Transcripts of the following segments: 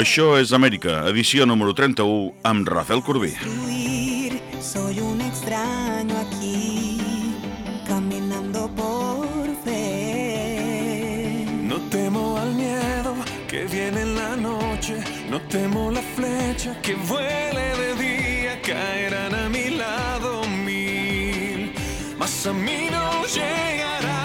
Això és Amèrica, edició número 31, amb Rafael Corbí. Soy un extraño aquí, caminando por fe. No temo al miedo que viene en la noche, no temo la flecha que vuele de día, caerán a mi lado mil, mas a mí no llegará.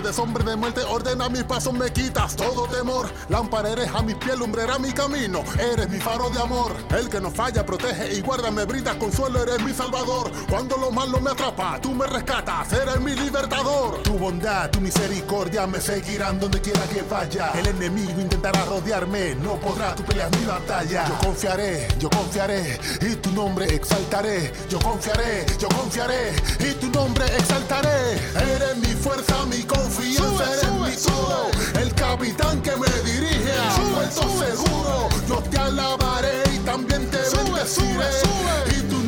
Valle de sombra de muerte ordena mis pasos, me quitas todo temor. Lámpara eres a mis pies, lumbrera mi camino. Eres mi faro de amor. El que no falla, protege y guarda, me brinda consuelo, eres mi salvador. Cuando lo malo me atrapa, tú me rescatas, eres mi libertador. Tu bondad, tu misericordia me seguirán donde quiera que vaya. El enemigo intentará rodearme, no podrá, tu peleas mi batalla. Yo confiaré, yo confiaré y tu nombre exaltaré. Yo confiaré, yo confiaré y tu nombre exaltaré. Eres mi fuerza, mi confianza, eres mi todo. El capitán que me dirige a puerto seguro. Yo te alabaré y también te bendeciré. Y tu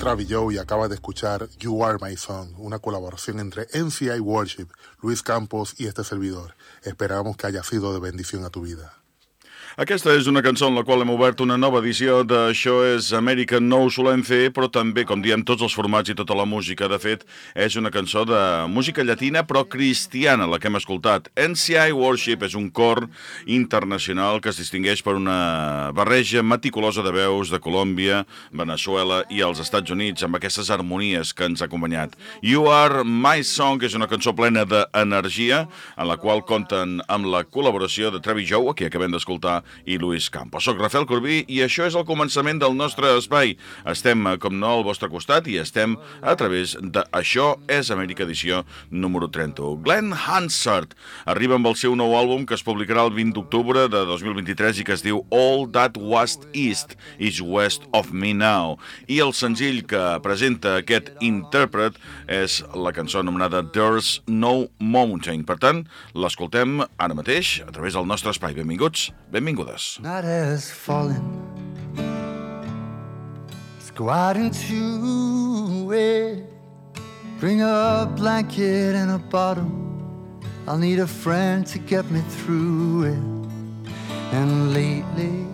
Travi Joe. Y acaba de escuchar You Are My Son, una colaboración entre MCI Worship, Luis Campos y este servidor. Esperamos que haya sido de bendición a tu vida. Aquesta és una cançó en la qual hem obert una nova edició d'Això és Amèrica. No ho solem fer, però també, com diem, tots els formats i tota la música. De fet, és una cançó de música llatina, però cristiana, la que hem escoltat. NCI Worship és un cor internacional que es distingueix per una barreja meticulosa de veus de Colòmbia, Venezuela i els Estats Units, amb aquestes harmonies que ens ha acompanyat. You Are My Song és una cançó plena d'energia, en la qual compten amb la col·laboració de Trevi Jou, que acabem d'escoltar, i Luis Campos. Soc Rafael Corbí i això és el començament del nostre espai. Estem, eh, com no, al vostre costat i estem a través de Això és Amèrica edició número 31. Glenn Hansard arriba amb el seu nou àlbum que es publicarà el 20 d'octubre de 2023 i que es diu All That Was East is West of Me Now. I el senzill que presenta aquest intèrpret és la cançó anomenada There's No Mountain. Per tant, l'escoltem ara mateix a través del nostre espai. Benvinguts, benvingudes. Night has fallen. It's go out into it. Bring a blanket and a bottle. I'll need a friend to get me through it. And lately,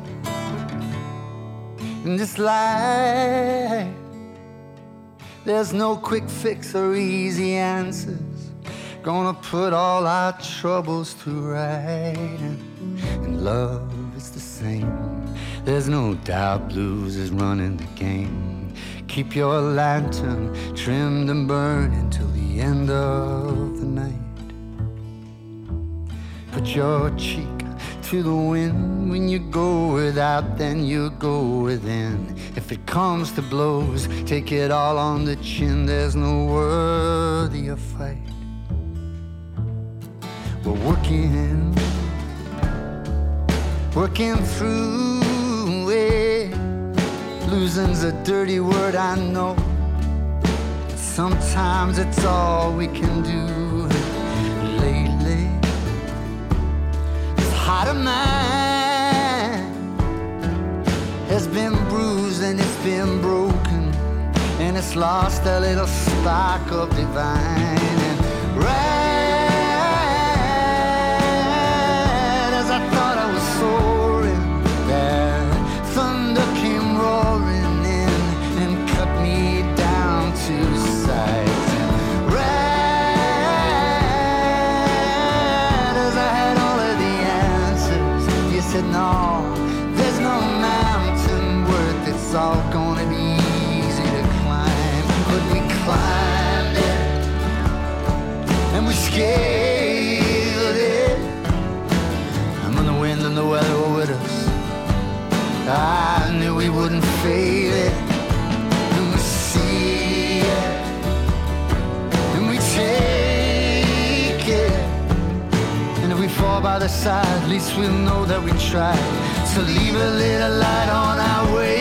in this life, there's no quick fix or easy answers. Gonna put all our troubles to right. And, love is the same. There's no doubt blues is running the game. Keep your lantern trimmed and burning till the end of the night. Put your cheek to the wind when you go without, then you go within. If it comes to blows, take it all on the chin. There's no worthier fight. We're working, working through it. Losing's a dirty word, I know. Sometimes it's all we can do. Lately, this heart of mine has been bruised and it's been broken, and it's lost a little spark of divine. All gonna be easy to climb, but we climbed it and we scaled it. And when the wind and the weather were with us, I knew we wouldn't fail it. And we see it, and we take it. And if we fall by the side, at least we'll know that we tried. So leave a little light on our way.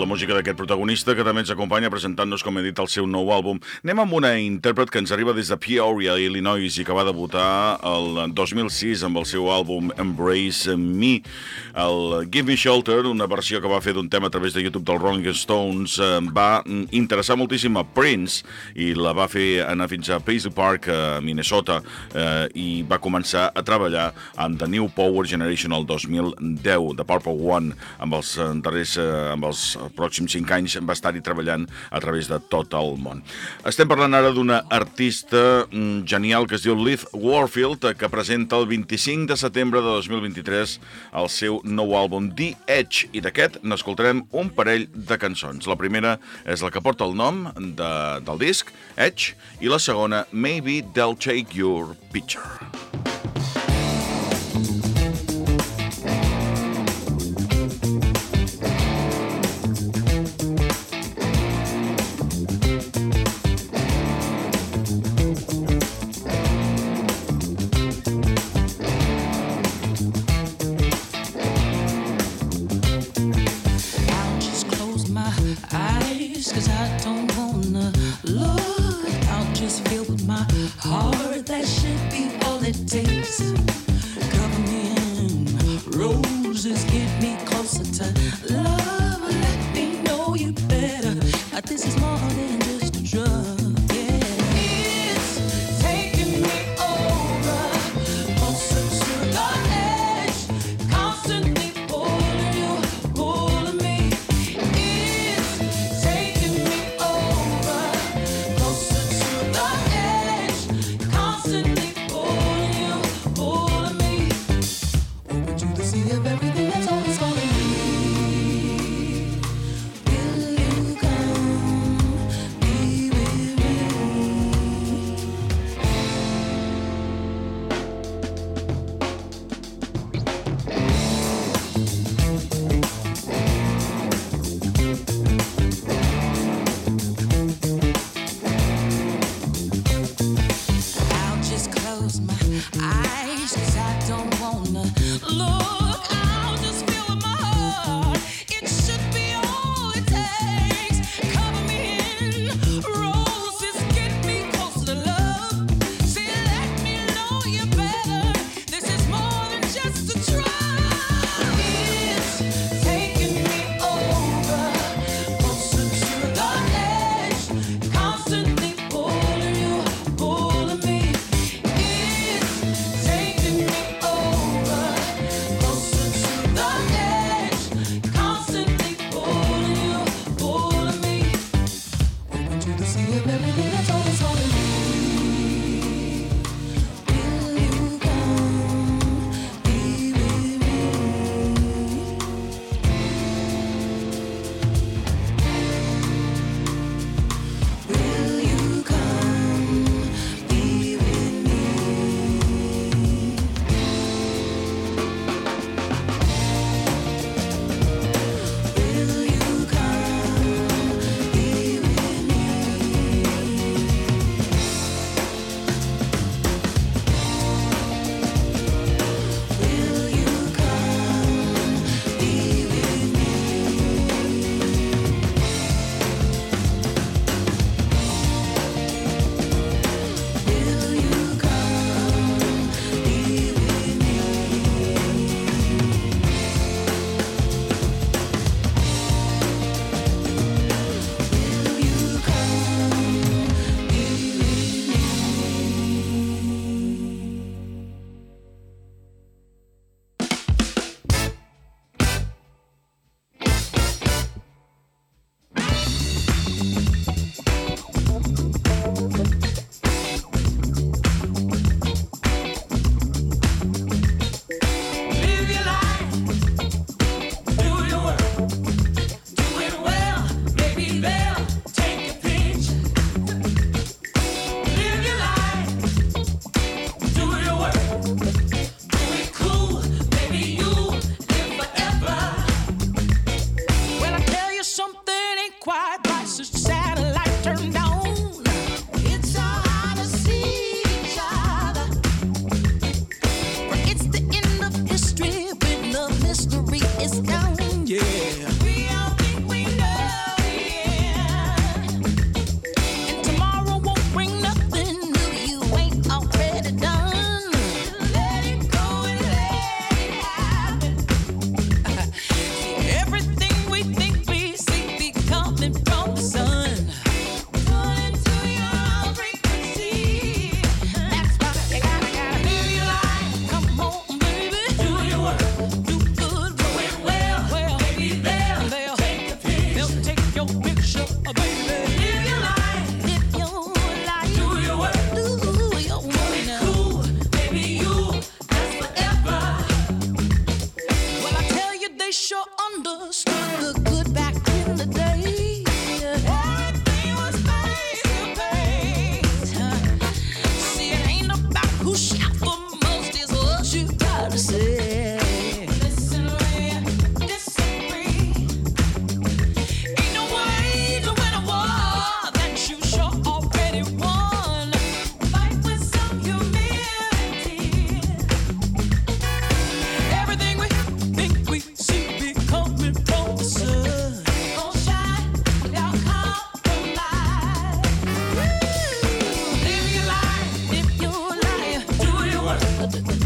asylum música d'aquest protagonista que també ens acompanya presentant-nos, com he dit, el seu nou àlbum. Anem amb una intèrpret que ens arriba des de Peoria, Illinois, i que va debutar el 2006 amb el seu àlbum Embrace Me. El Give Me Shelter, una versió que va fer d'un tema a través de YouTube dels Rolling Stones, eh, va interessar moltíssim a Prince i la va fer anar fins a Paisley Park, a Minnesota, eh, i va començar a treballar amb The New Power Generation el 2010, de Purple One, amb els eh, darrers, eh, amb els pròxims 5 anys va estar-hi treballant a través de tot el món. Estem parlant ara d'una artista mm, genial que es diu Liv Warfield, que presenta el 25 de setembre de 2023 el seu nou àlbum The Edge, i d'aquest n'escoltarem un parell de cançons. La primera és la que porta el nom de, del disc, Edge, i la segona, Maybe They'll Take Your Picture.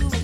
you.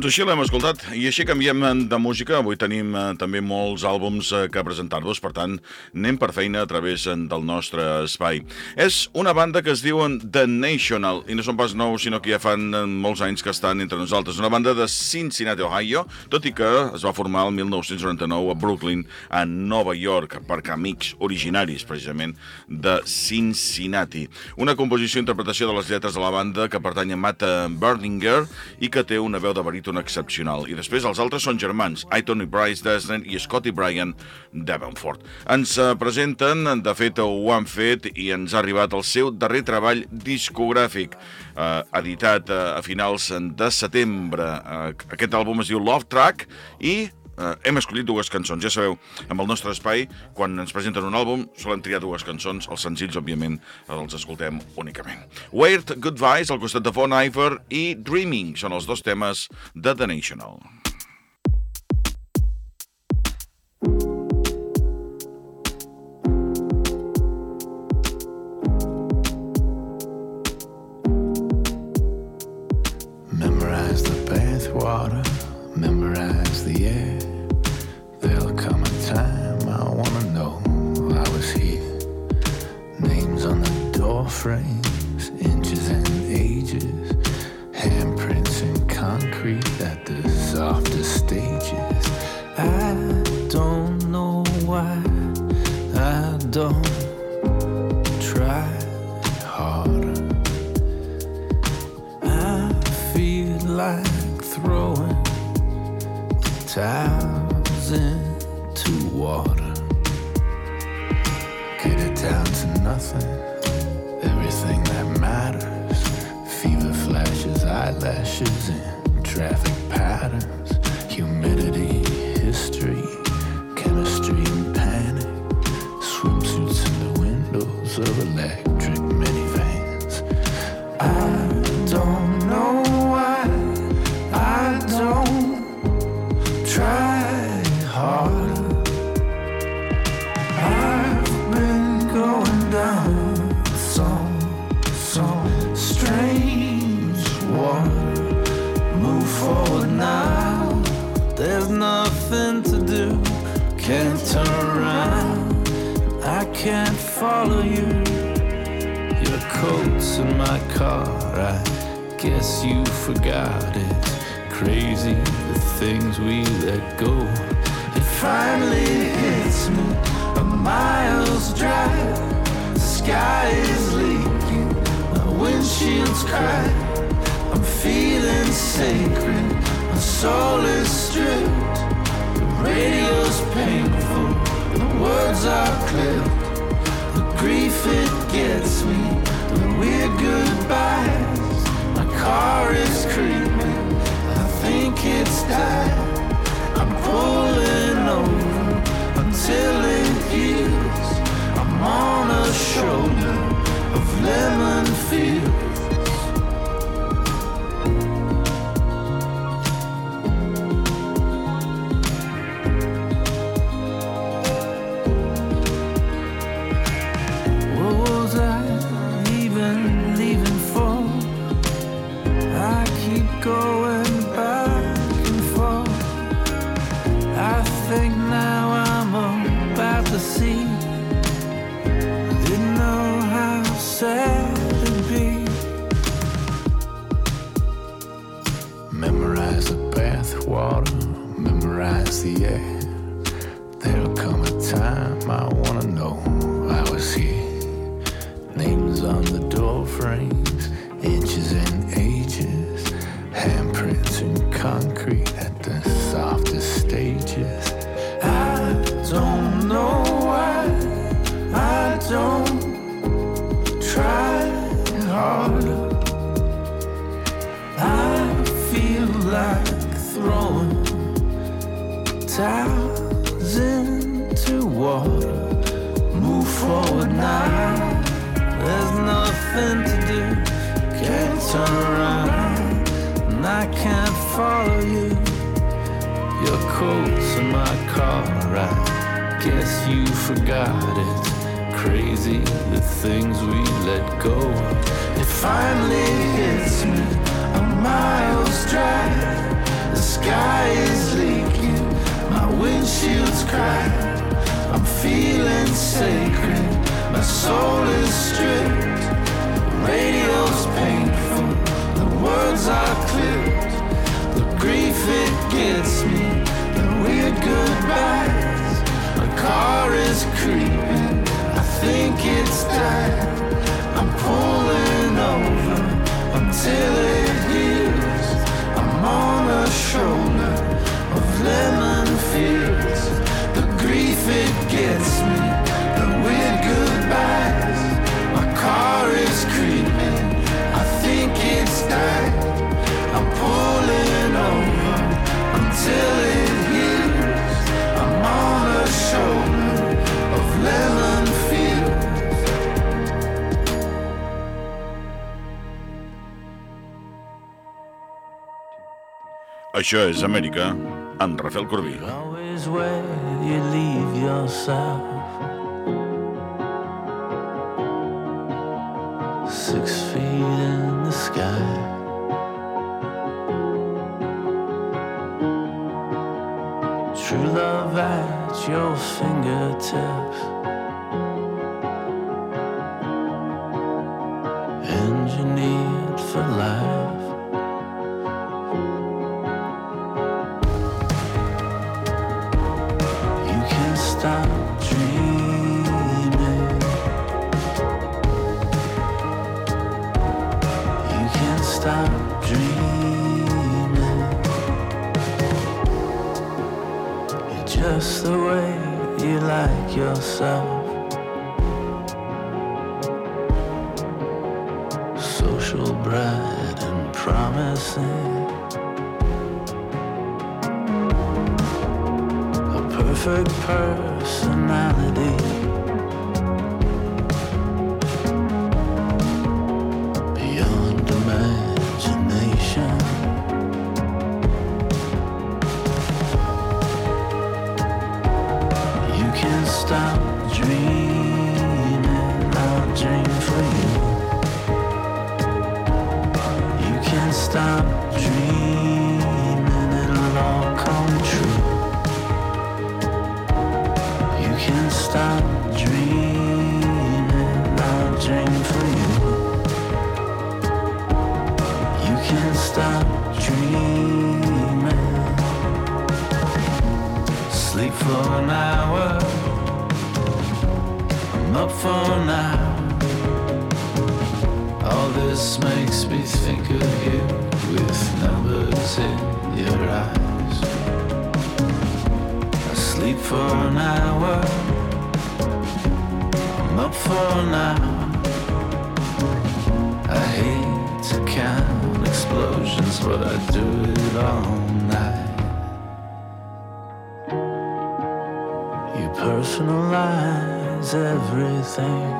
Doncs així l'hem escoltat i així canviem de música. Avui tenim eh, també molts àlbums eh, que presentar-vos, per tant, anem per feina a través eh, del nostre espai. És una banda que es diuen The National, i no són pas nous, sinó que ja fan eh, molts anys que estan entre nosaltres. Una banda de Cincinnati, Ohio, tot i que es va formar el 1999 a Brooklyn, a Nova York, per amics originaris, precisament, de Cincinnati. Una composició i interpretació de les lletres de la banda que pertany a Matt Berninger i que té una veu de baríton excepcional. I després els altres són germans, Aiton i Bryce Desden i Scotty Bryan Davenport. Ens eh, presenten, de fet ho han fet i ens ha arribat el seu darrer treball discogràfic, eh, editat eh, a finals de setembre. Eh, aquest àlbum es diu Love Track i eh, hem escollit dues cançons. Ja sabeu, amb el nostre espai, quan ens presenten un àlbum, solen triar dues cançons. Els senzills, òbviament, els escoltem únicament. Weird Goodbyes, al costat de Von Iver, i Dreaming són els dos temes de The National. Memorize the bathwater, memorize the air. The eyelashes, and traffic patterns. Humidity, history, chemistry, and panic. Swimsuits in the windows of a minivans. Forgot it. Crazy the things we let go. It finally hits me. A mile's drive. The sky is leaking. My windshield's cracked. I'm feeling sacred. My soul is stripped. The radio's painful. The words are clipped. The grief it gets me. The weird goodbyes. Car is creeping. I think it's died. I'm pulling over until it heals. I'm on a shoulder of lemon fields. Nothing to do. Can't turn around, and I can't follow you. Your coat's in my car. I guess you forgot it. Crazy the things we let go. It finally hits me. A mile's drive. The sky is leaking, my windshield's cracked. I'm feeling sacred, my soul is stripped. Radio's painful, the words are clipped. The grief it gets me, the weird goodbyes. A car is creeping, I think it's died. I'm pulling over until it Això és Amèrica, amb Rafael Corbí. Always where you leave yourself. True love at your fingertips. For now. I hate to count explosions, but I do it all night. You personalize everything.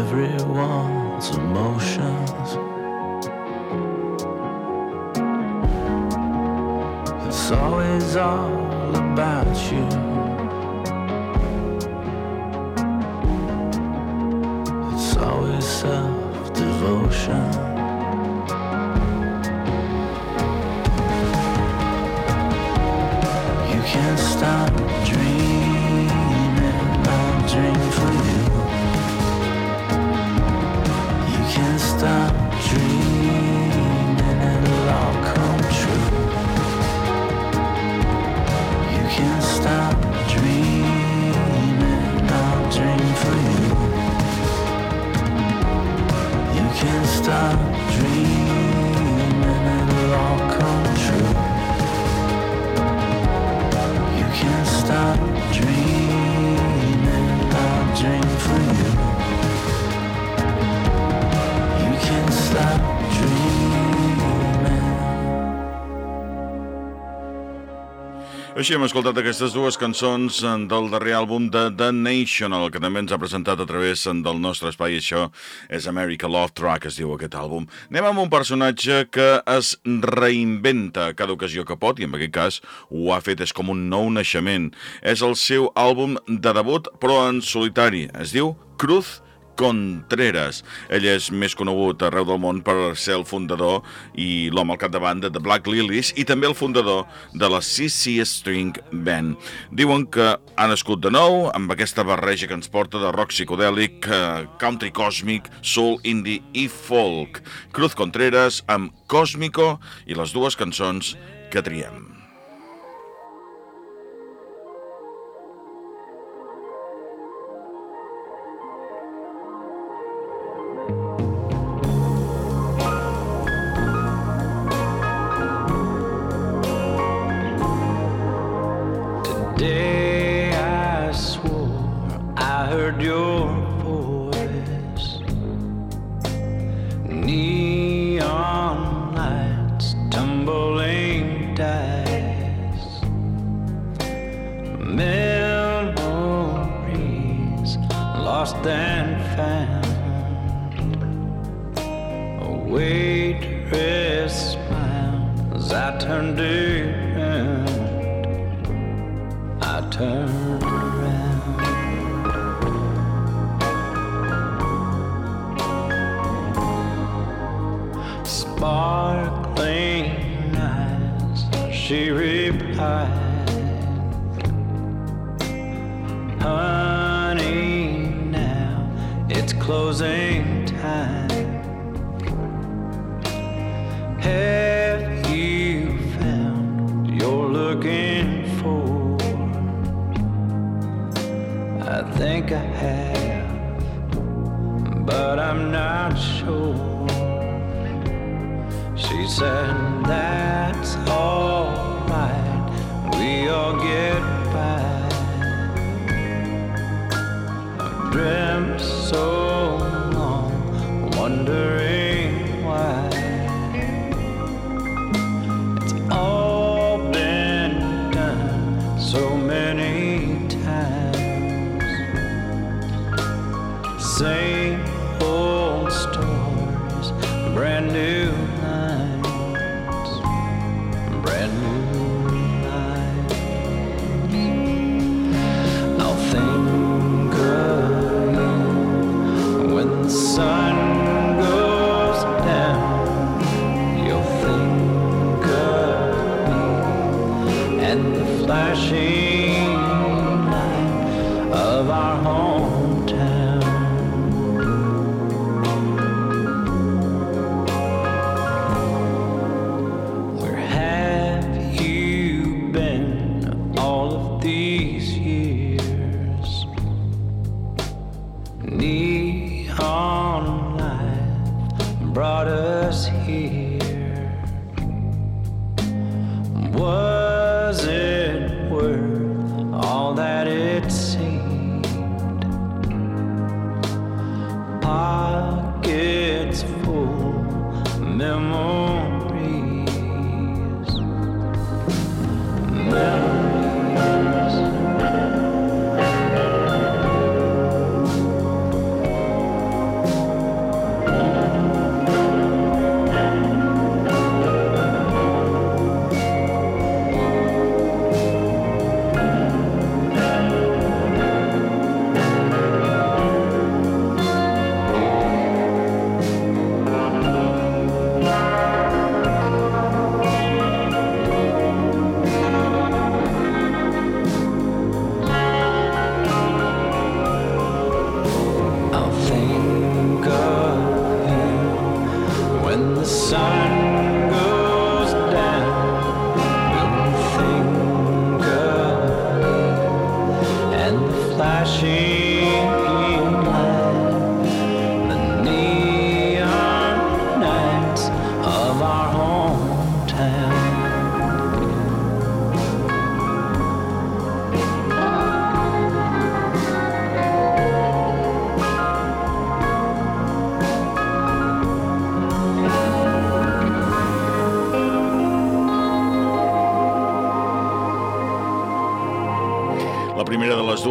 Everyone's emotions. It's always all about you. Així hem escoltat aquestes dues cançons eh, del darrer àlbum de The National, que també ens ha presentat a través eh, del nostre espai. Això és America Love Track, es diu aquest àlbum. Anem amb un personatge que es reinventa cada ocasió que pot, i en aquest cas ho ha fet, és com un nou naixement. És el seu àlbum de debut, però en solitari. Es diu Cruz Contreras. Ell és més conegut arreu del món per ser el fundador i l'home al capdavant de The Black Lilies i també el fundador de la CC String Band. Diuen que ha nascut de nou amb aquesta barreja que ens porta de rock psicodèlic, eh, country còsmic, soul, indie i folk. Cruz Contreras amb Cósmico i les dues cançons que triem. Said, That's alright, we all get by. I've dreamt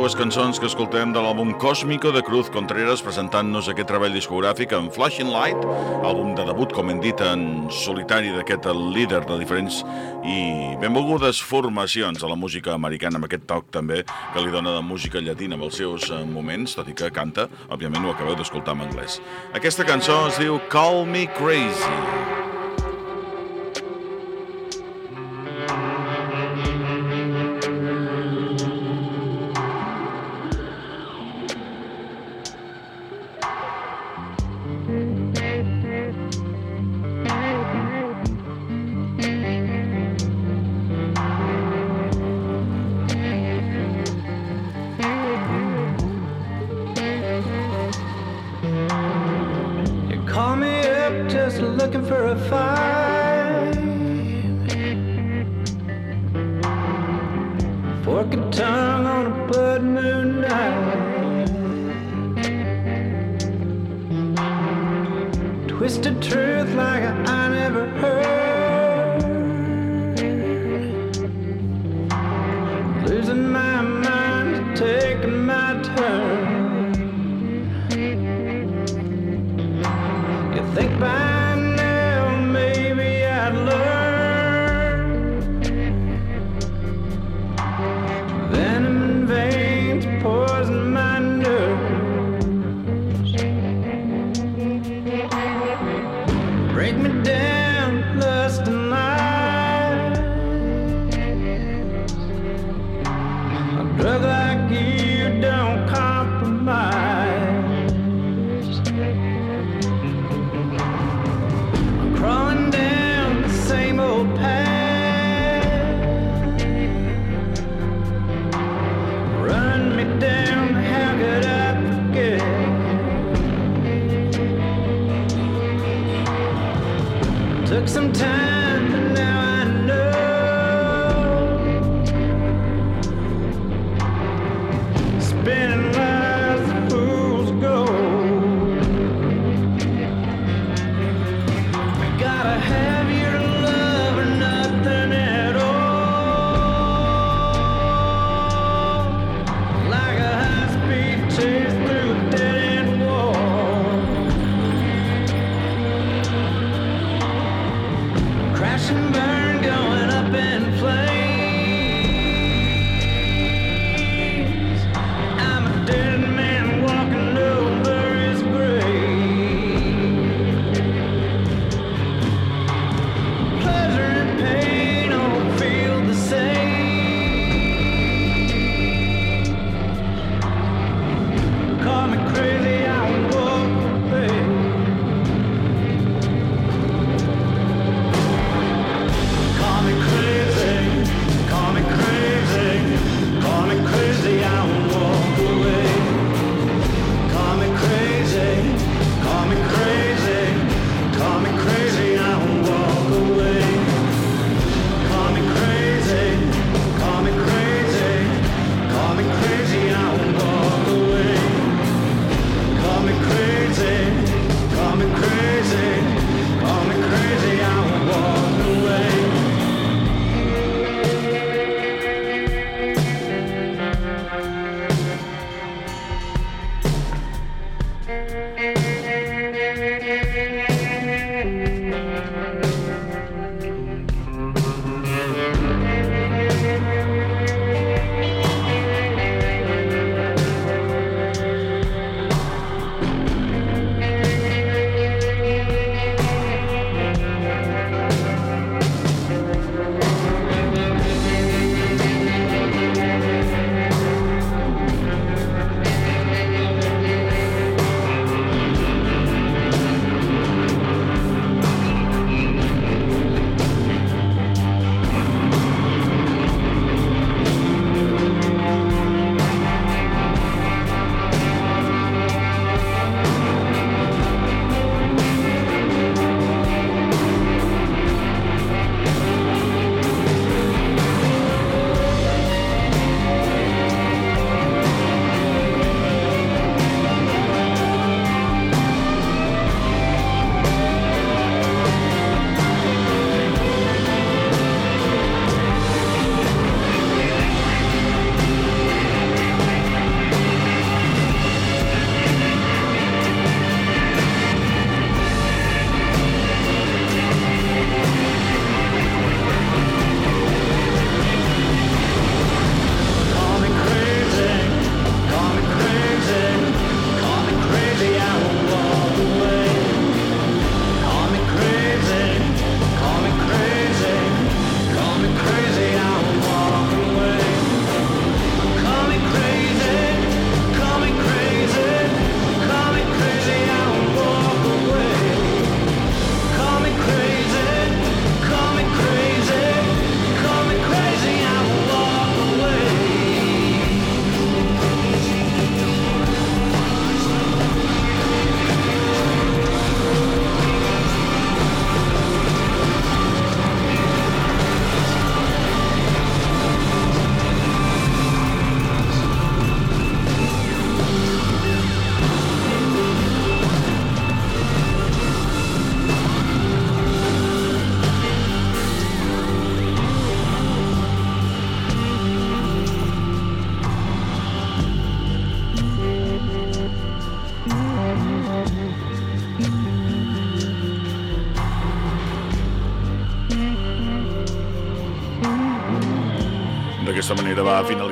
dues cançons que escoltem de l'àlbum Cósmico de Cruz Contreras presentant-nos aquest treball discogràfic en Flashing Light, àlbum de debut, com hem dit, en solitari d'aquest líder de diferents i benvolgudes formacions a la música americana, amb aquest toc també que li dona de música llatina amb els seus eh, moments, tot i que canta, òbviament ho acabeu d'escoltar en anglès. Aquesta cançó es diu Call Me Crazy. Twisted truth like I never heard.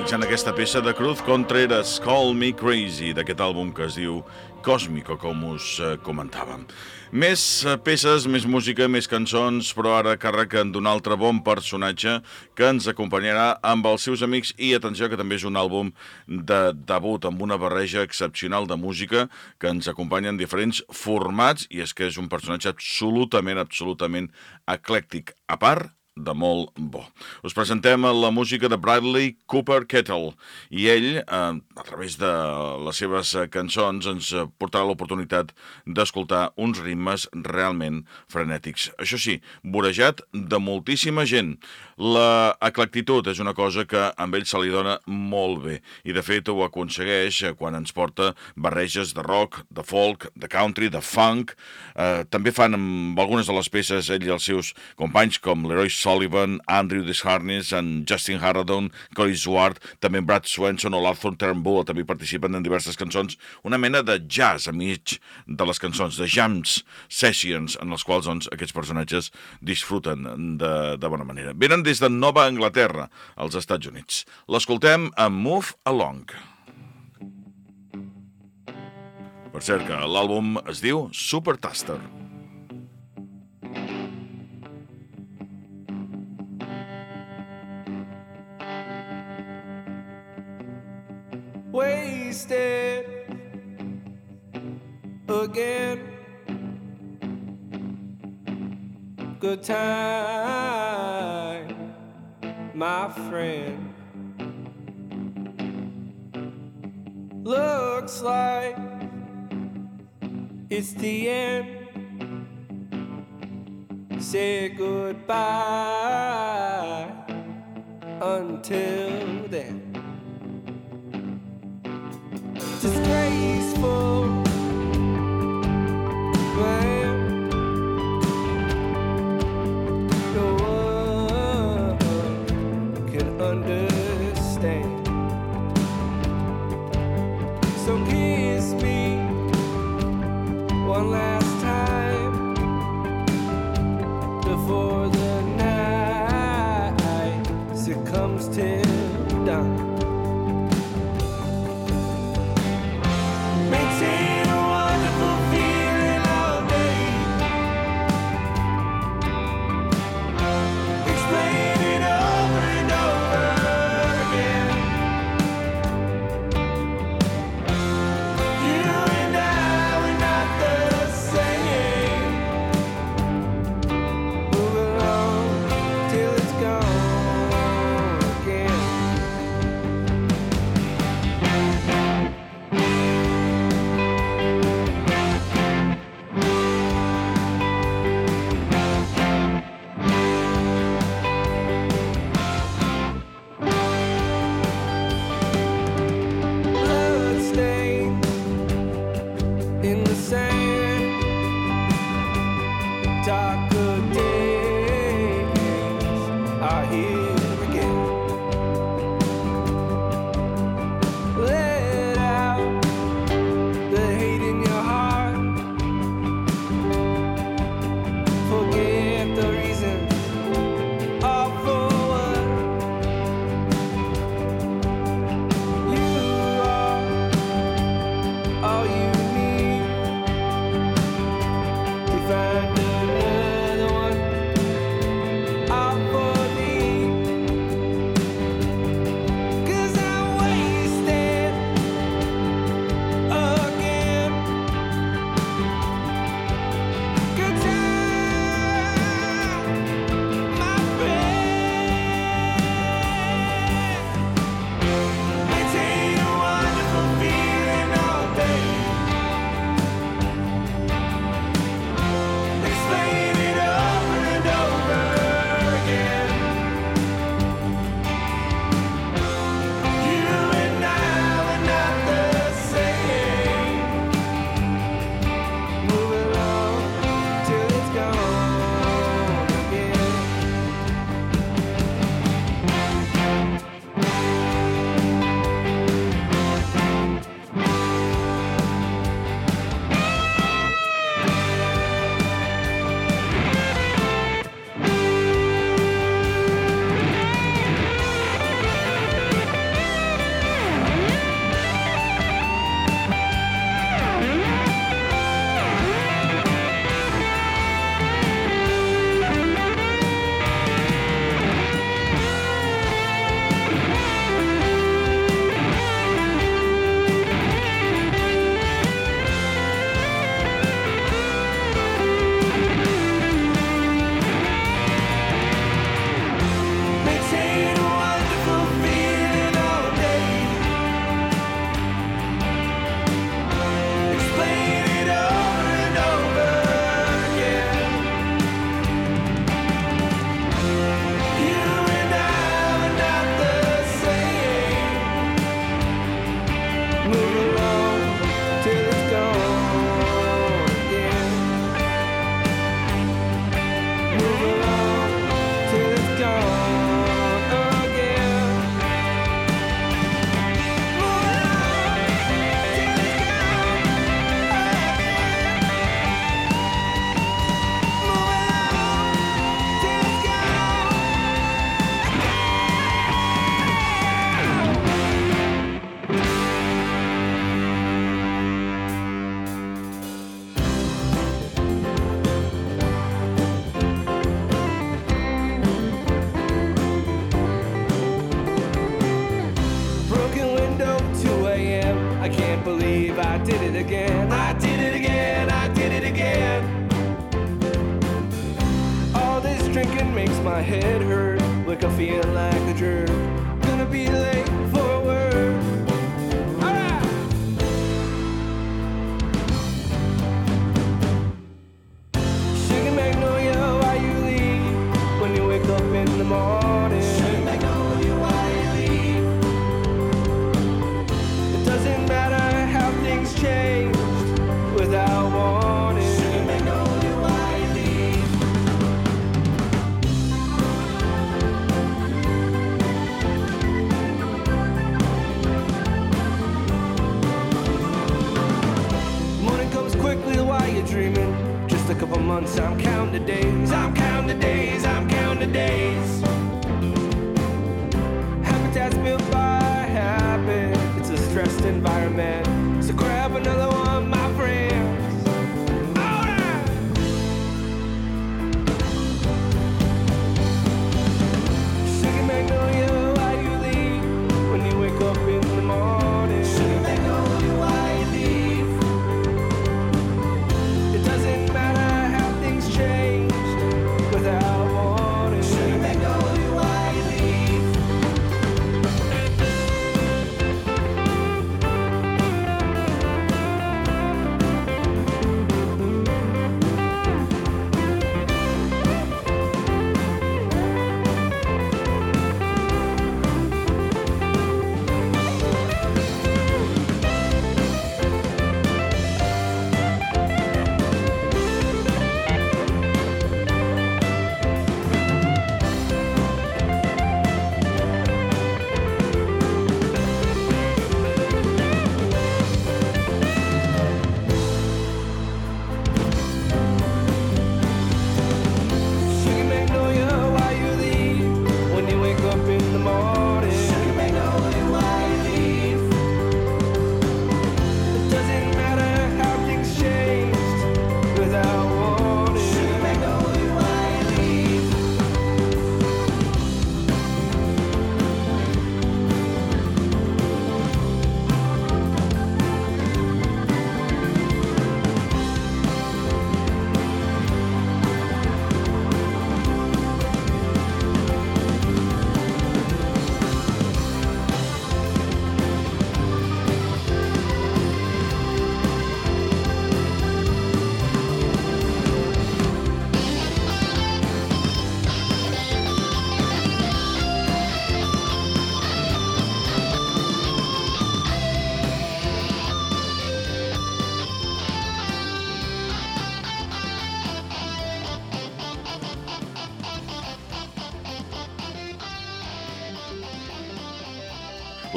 Finalitzant aquesta peça de Cruz Contreras, Call Me Crazy, d'aquest àlbum que es diu Còsmico, com us eh, comentàvem. Més eh, peces, més música, més cançons, però ara carreguen d'un altre bon personatge que ens acompanyarà amb els seus amics i atenció que també és un àlbum de debut amb una barreja excepcional de música que ens acompanya en diferents formats i és que és un personatge absolutament, absolutament eclèctic, a part de molt bo. Us presentem la música de Bradley Cooper Kettle i ell, eh, a través de les seves cançons, ens portarà l'oportunitat d'escoltar uns ritmes realment frenètics. Això sí, vorejat de moltíssima gent. La eclectitud és una cosa que amb ell se li dona molt bé i de fet ho aconsegueix quan ens porta barreges de rock, de folk, de country, de funk. Eh, també fan amb algunes de les peces ell i els seus companys com Leroy Sullivan, Andrew Desharness, en Justin Harradon, Cory Swart, també Brad Swenson o l'Arthur Turnbull també participen en diverses cançons, una mena de jazz a mig de les cançons, de jams, sessions, en les quals doncs, aquests personatges disfruten de, de bona manera. Venen des de Nova Anglaterra, als Estats Units. L'escoltem a Move Along. Per cert, que l'àlbum es diu Super Taster. Wasted again. Good time, my friend. Looks like it's the end. Say goodbye until then. Disgraceful.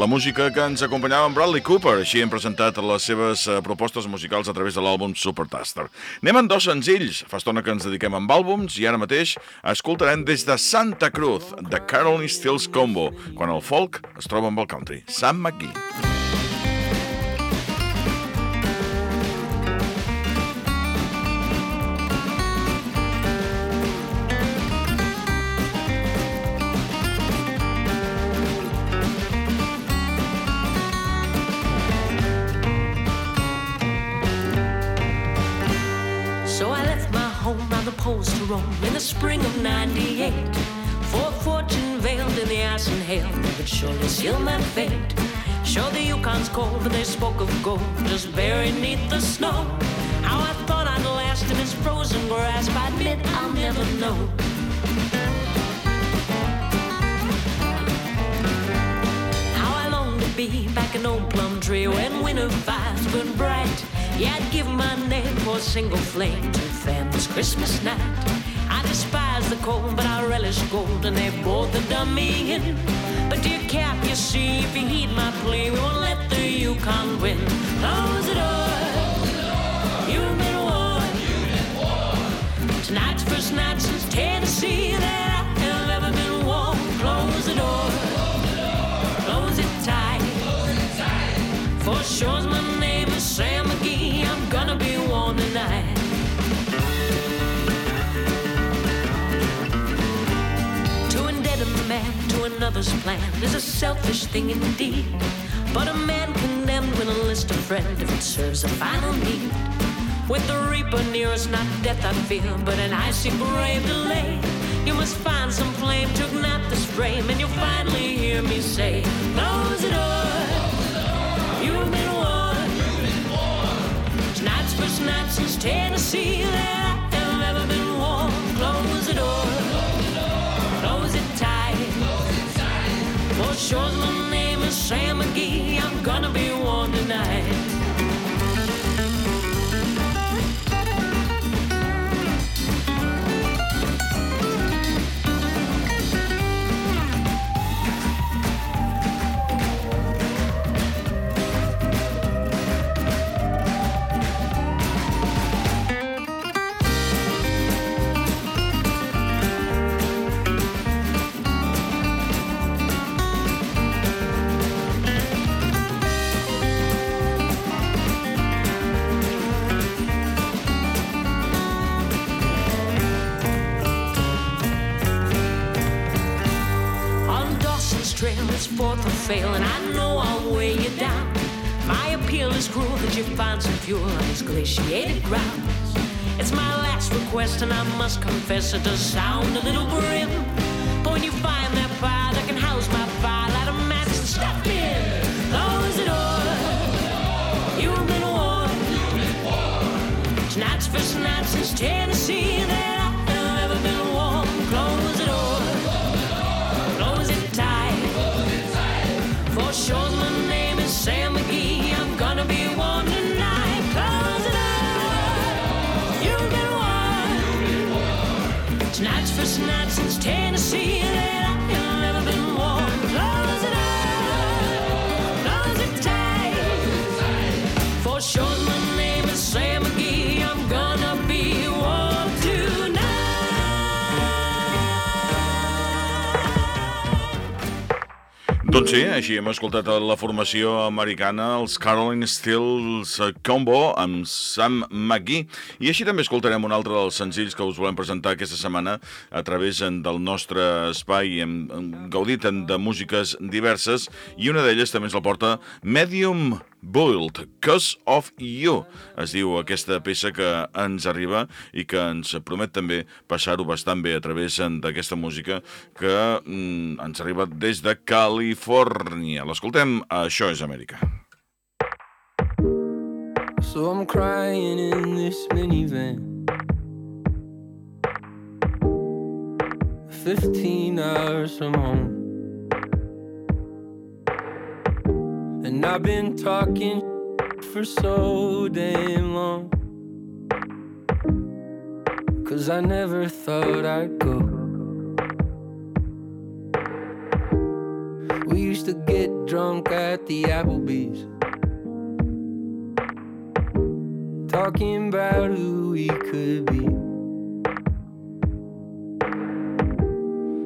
Música que ens acompanyava amb Bradley Cooper, així hem presentat les seves eh, propostes musicals a través de l'àlbum Supertaster. Anem amb dos senzills, fa estona que ens dediquem amb àlbums i ara mateix escoltarem des de Santa Cruz, de Caroline Stills Combo, quan el folk es troba amb el country. Sam McGee. Surely seal my fate. Sure, the Yukon's cold, they spoke of gold just buried neath the snow. How I thought I'd last in its frozen grasp, I admit I'll never know. How I long to be back in old Plumtree when winter fires burn bright. Yeah, I'd give my name for a single flame to fan this Christmas night. I despise the cold, but I relish gold, and they both have done me in. Dear Cap, you see, if you heed my plea, we won't let the Yukon win. Close the door. You've. Tonight's first night since Tennessee that I have ever been warm. Close the door. Close it tight. For sure's my name is Sam another's plan is a selfish thing indeed. But a man condemned will enlist a friend if it serves a final need. With the reaper near us, not death I fear, but an icy grave delay. You must find some flame to ignite this flame, and you'll finally hear me say, Close the door. You've been warned. Tonight's first night since Tennessee Sure, my name is Sam McGee. I'm gonna be one tonight. Fail, and I know I'll weigh you down. My appeal is cruel that you find some fuel on these glaciated grounds. It's my last request, and I must confess it does sound a little grim. But when you find that fire that can house my fire, light a match and step in. Close the door. You've been warned. Tonight's first night since Tennessee Doncs sí, així hem escoltat la formació americana, els Caroline Stills Combo, amb Sam McGee. I així també escoltarem un altre dels senzills que us volem presentar aquesta setmana a través del nostre espai. Hem, gaudit de músiques diverses i una d'elles també ens la porta Medium Boiled, Cause of You. Es diu aquesta peça que ens arriba i que ens promet també passar-ho bastant bé a través d'aquesta música que mm, ens arriba des de Califòrnia. L'escoltem, això és Amèrica. So I'm crying in this minivan. 15 hours from home. And I've been talking for so damn long. Cause I never thought I'd go. We used to get drunk at the Applebee's. talking about who we could be.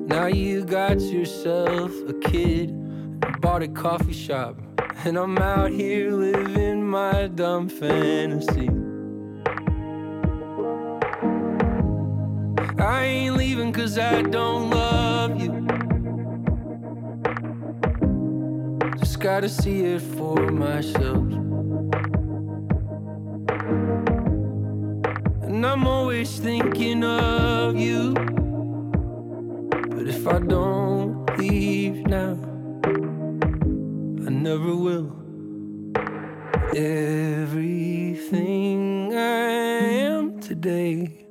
Now you got yourself a kid, and bought a coffee shop, and I'm out here living my dumb fantasy. I ain't leaving cause I don't love you. Just gotta see it for myself. And I'm always thinking of you. But if I don't leave now, never will. Everything I am today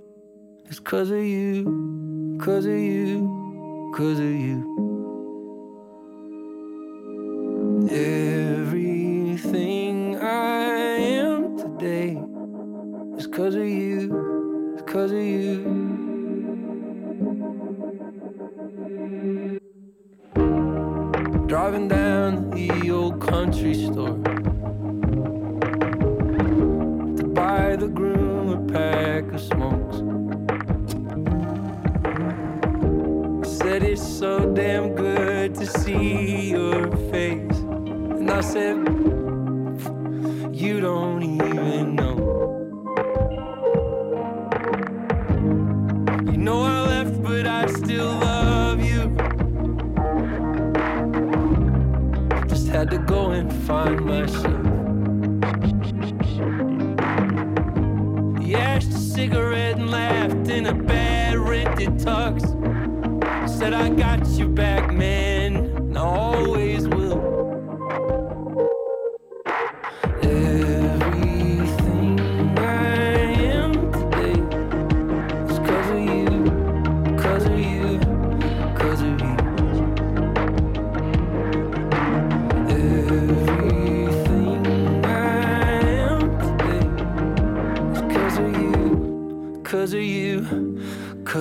is cause of you, cause of you, cause of you. Everything I am today is cause of you, cause of you. Driving down the country store to buy the groom a pack of smokes. Said it's so damn good to see your face, and I said, You don't even find myself. He ashed a cigarette and laughed in a bad rented tux. Said, I got you back, man.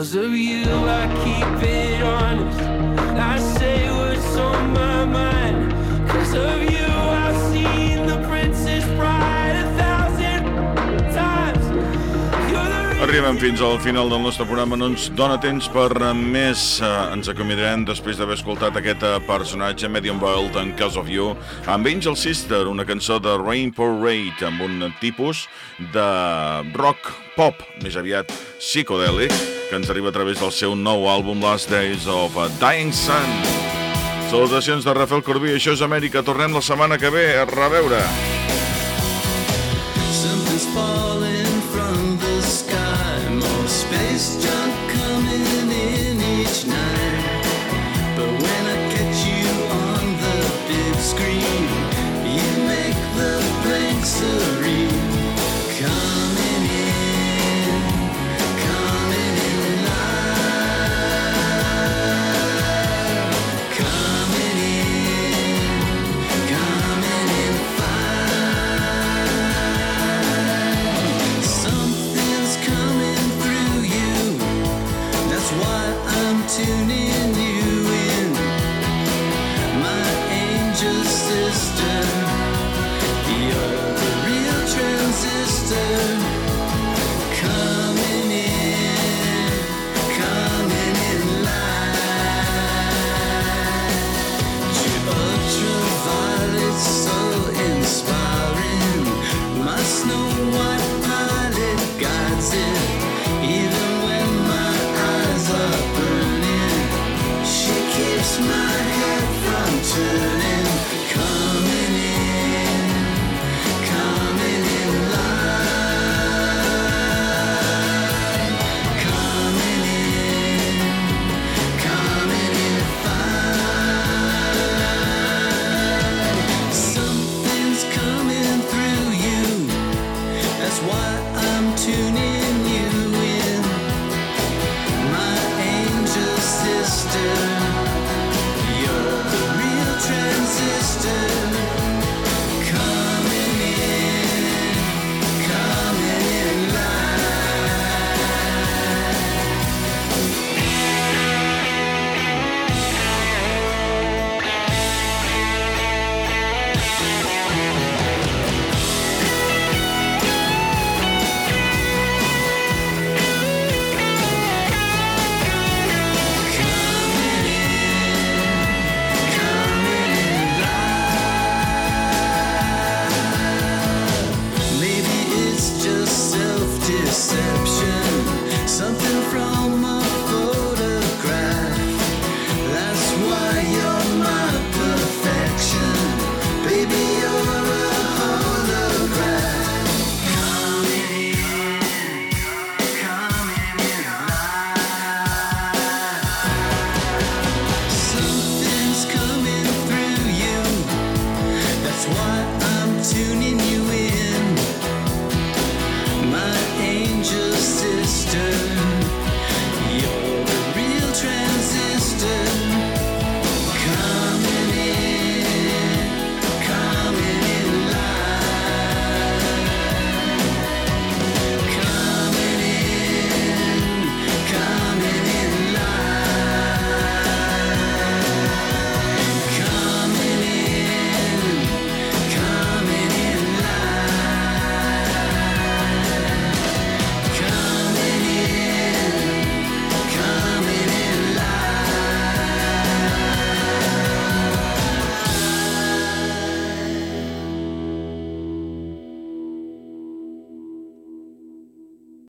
Cause of you I keep it Arribem fins al final del nostre programa, no ens dona temps per més. Eh, ens acomiadarem després d'haver escoltat aquest eh, personatge Medium World en Case of You amb Angel Sister, una cançó de Rain Parade amb un tipus de rock pop, més aviat psicodèlic, que ens arriba a través del seu nou àlbum Last Days of a Dying Sun. Salutacions de Rafael Corbí, això és Amèrica. Tornem la setmana que ve a reveure.